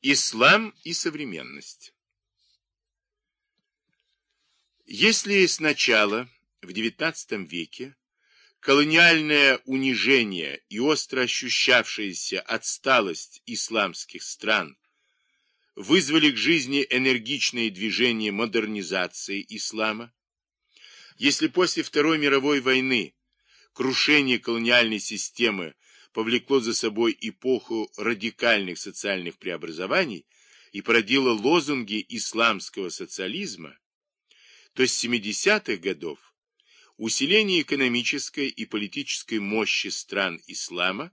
Ислам и современность. Если сначала, в XIX веке, колониальное унижение и остро ощущавшаяся отсталость исламских стран вызвали к жизни энергичные движения модернизации ислама, если после Второй мировой войны крушение колониальной системы повлекло за собой эпоху радикальных социальных преобразований и породило лозунги исламского социализма, то с 70-х годов усиление экономической и политической мощи стран ислама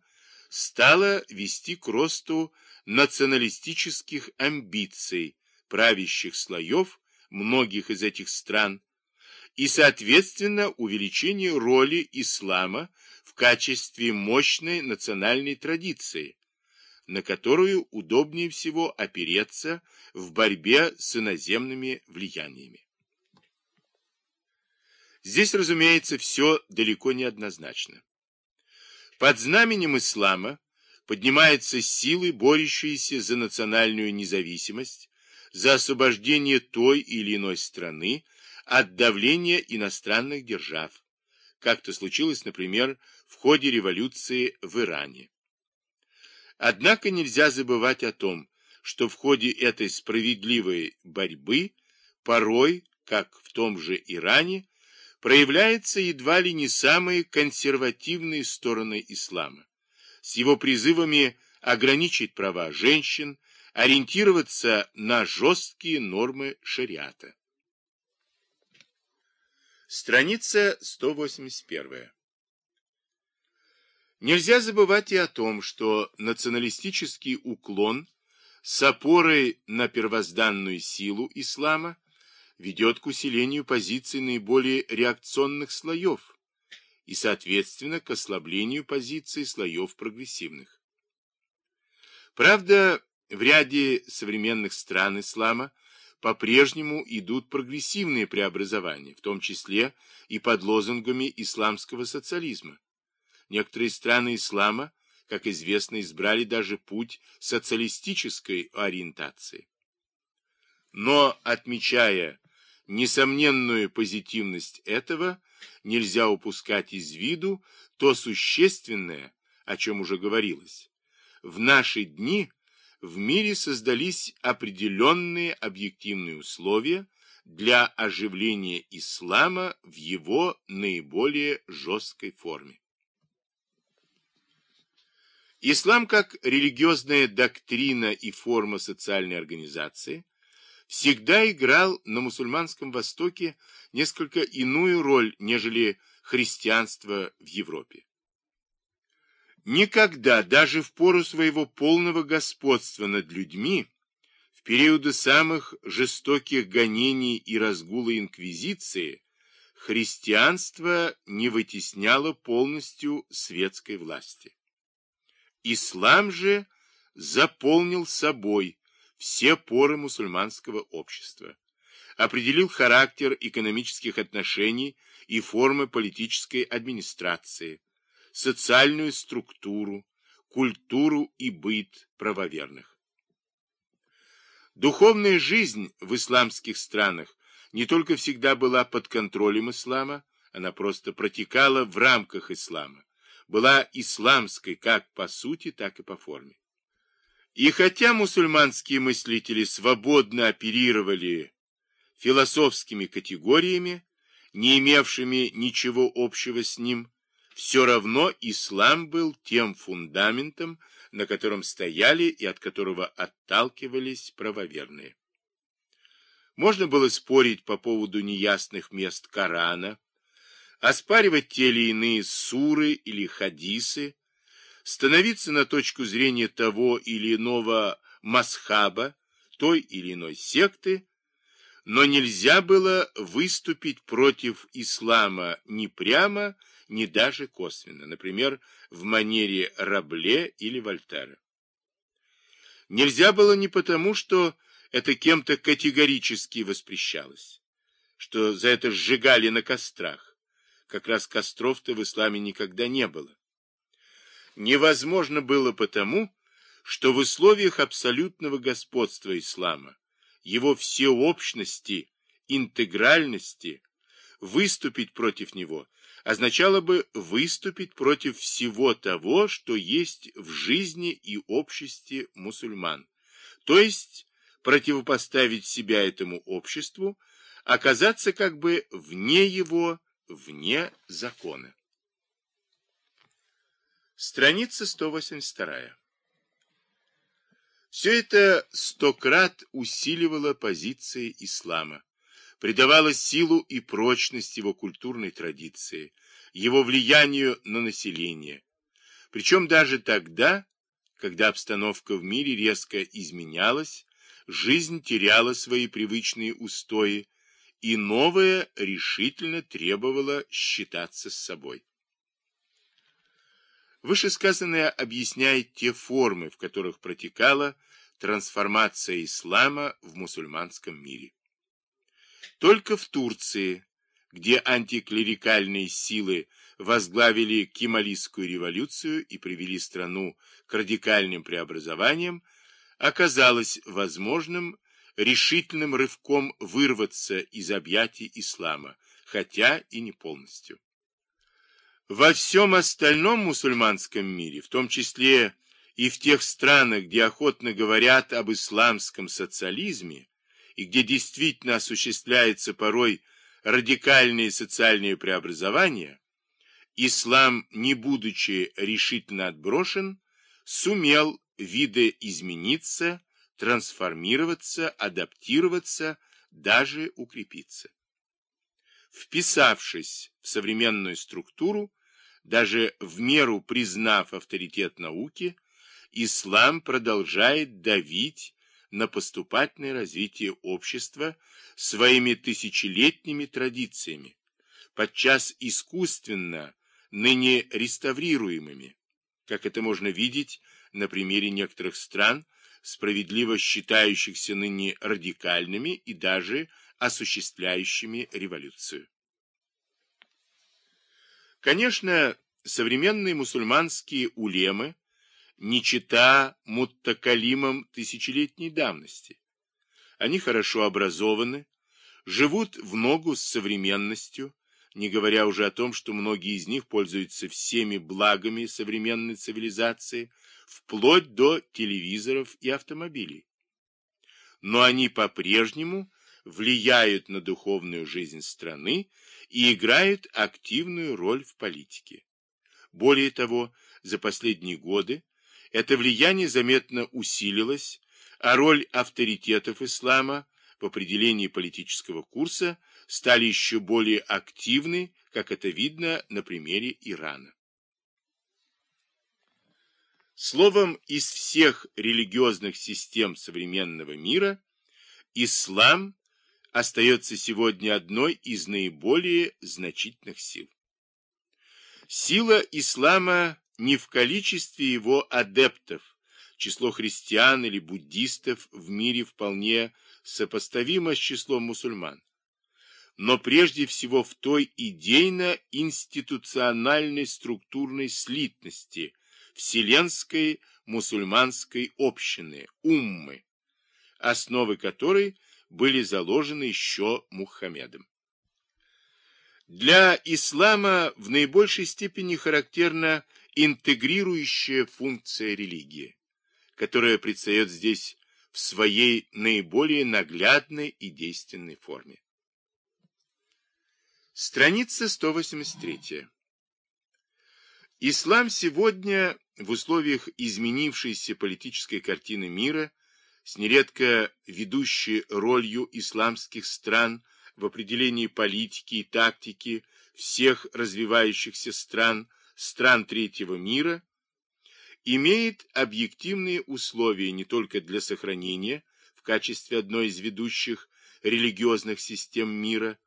стало вести к росту националистических амбиций правящих слоев многих из этих стран и, соответственно, увеличение роли ислама качестве мощной национальной традиции, на которую удобнее всего опереться в борьбе с иноземными влияниями. Здесь, разумеется, все далеко не однозначно. Под знаменем ислама поднимаются силы, борющиеся за национальную независимость, за освобождение той или иной страны от давления иностранных держав, как то случилось, например, в ходе революции в Иране. Однако нельзя забывать о том, что в ходе этой справедливой борьбы порой, как в том же Иране, проявляются едва ли не самые консервативные стороны ислама, с его призывами ограничить права женщин, ориентироваться на жесткие нормы шариата. Страница 181. Нельзя забывать и о том, что националистический уклон с опорой на первозданную силу ислама ведет к усилению позиций наиболее реакционных слоев и, соответственно, к ослаблению позиций слоев прогрессивных. Правда, в ряде современных стран ислама по-прежнему идут прогрессивные преобразования, в том числе и под лозунгами исламского социализма. Некоторые страны ислама, как известно, избрали даже путь социалистической ориентации. Но, отмечая несомненную позитивность этого, нельзя упускать из виду то существенное, о чем уже говорилось. В наши дни – в мире создались определенные объективные условия для оживления ислама в его наиболее жесткой форме. Ислам как религиозная доктрина и форма социальной организации всегда играл на мусульманском Востоке несколько иную роль, нежели христианство в Европе. Никогда, даже в пору своего полного господства над людьми, в периоды самых жестоких гонений и разгула инквизиции, христианство не вытесняло полностью светской власти. Ислам же заполнил собой все поры мусульманского общества, определил характер экономических отношений и формы политической администрации, социальную структуру, культуру и быт правоверных. Духовная жизнь в исламских странах не только всегда была под контролем ислама, она просто протекала в рамках ислама, была исламской как по сути, так и по форме. И хотя мусульманские мыслители свободно оперировали философскими категориями, не имевшими ничего общего с ним, все равно ислам был тем фундаментом, на котором стояли и от которого отталкивались правоверные. Можно было спорить по поводу неясных мест Корана, оспаривать те или иные суры или хадисы, становиться на точку зрения того или иного масхаба, той или иной секты, но нельзя было выступить против ислама ни прямо, ни даже косвенно, например, в манере Рабле или Вольтера. Нельзя было не потому, что это кем-то категорически воспрещалось, что за это сжигали на кострах. Как раз костров-то в исламе никогда не было. Невозможно было потому, что в условиях абсолютного господства ислама, его всеобщности, интегральности, выступить против него означало бы выступить против всего того, что есть в жизни и обществе мусульман, то есть противопоставить себя этому обществу, оказаться как бы вне его, вне закона. Страница 182. Все это стократ усиливало позиции ислама, придавало силу и прочность его культурной традиции, его влиянию на население. Причем даже тогда, когда обстановка в мире резко изменялась, жизнь теряла свои привычные устои, и новое решительно требовало считаться с собой. Вышесказанное объясняет те формы, в которых протекала трансформация ислама в мусульманском мире. Только в Турции, где антиклерикальные силы возглавили Кемалистскую революцию и привели страну к радикальным преобразованиям, оказалось возможным решительным рывком вырваться из объятий ислама, хотя и не полностью. Во всем остальном мусульманском мире, в том числе и в тех странах, где охотно говорят об исламском социализме, и где действительно осуществляется порой радикальные социальные преобразования, ислам, не будучи решительно отброшен, сумел видоизмениться, трансформироваться, адаптироваться, даже укрепиться. Вписавшись в современную структуру, даже в меру признав авторитет науки, ислам продолжает давить на поступательное развитие общества своими тысячелетними традициями, подчас искусственно, ныне реставрируемыми, как это можно видеть на примере некоторых стран, справедливо считающихся ныне радикальными и даже осуществляющими революцию. Конечно, современные мусульманские улемы не чита муттакалимам тысячелетней давности. Они хорошо образованы, живут в ногу с современностью, не говоря уже о том, что многие из них пользуются всеми благами современной цивилизации, вплоть до телевизоров и автомобилей. Но они по-прежнему влияют на духовную жизнь страны и играют активную роль в политике. Более того, за последние годы это влияние заметно усилилось, а роль авторитетов ислама в определении политического курса стали еще более активны, как это видно на примере Ирана. Словом, из всех религиозных систем современного мира ислам остается сегодня одной из наиболее значительных сил. Сила ислама не в количестве его адептов, число христиан или буддистов в мире вполне сопоставимо с числом мусульман, но прежде всего в той идейно-институциональной структурной слитности вселенской мусульманской общины, уммы, основы которой были заложены еще Мухаммедом. Для ислама в наибольшей степени характерна интегрирующая функция религии, которая предстает здесь в своей наиболее наглядной и действенной форме. Страница 183. Ислам сегодня в условиях изменившейся политической картины мира с нередко ведущей ролью исламских стран в определении политики и тактики всех развивающихся стран стран третьего мира имеет объективные условия не только для сохранения в качестве одной из ведущих религиозных систем мира,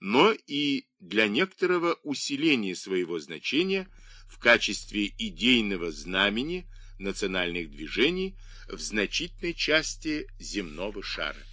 но и для некоторого усиления своего значения в качестве идейного знамени национальных движений в значительной части земного шара.